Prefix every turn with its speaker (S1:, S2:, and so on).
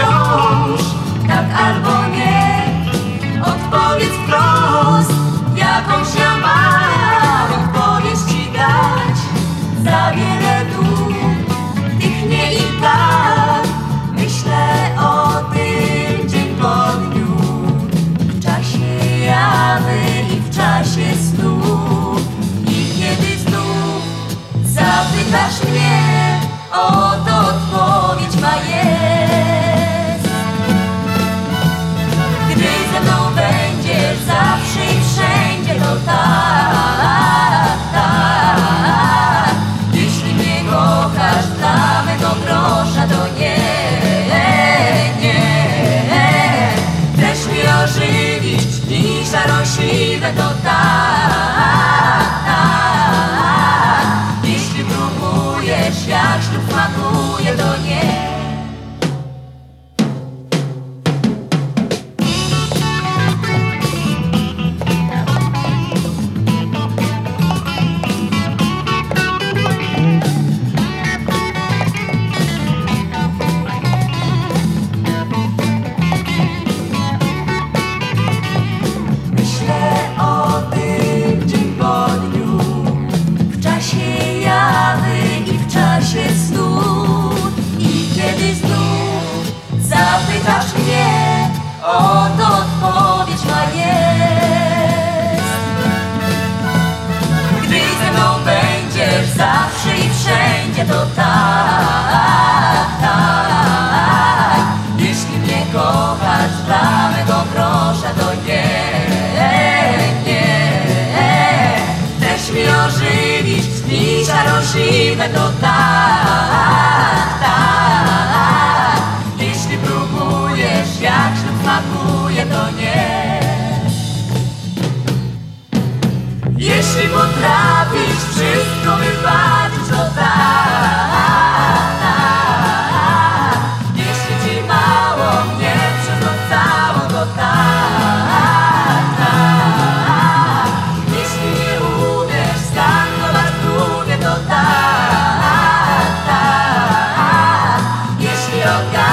S1: wciąż. Tak albo nie Odpowiedz wprost Jakąś ja mam Odpowiedź ci dać. Za wiele dół Tych nie i tak. Myślę o tym Dzień po dniu. W czasie jawy I w czasie snu. I kiedy znów Zapytasz mnie o to to tak, tak. Jeśli mnie kochasz, dla mego grosza to nie, nie Chcesz mi ożywić, znicza rożywę to tak, tak. Jeśli próbujesz, jak ślub smakuje to nie. Jeśli potrafisz your God.